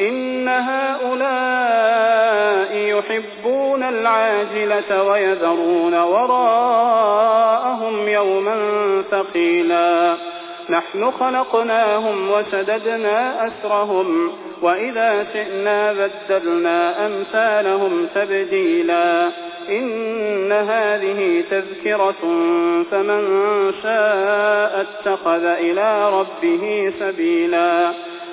إن هؤلاء يحبون العاجلة ويذرون وراءهم يوما ثقيلا. نحن خلقناهم وسددنا أسرهم وإذا شئنا بدلنا أمثالهم تبديلا. إن هذه تذكرة فمن شاء اتخذ إلى ربه سبيلا.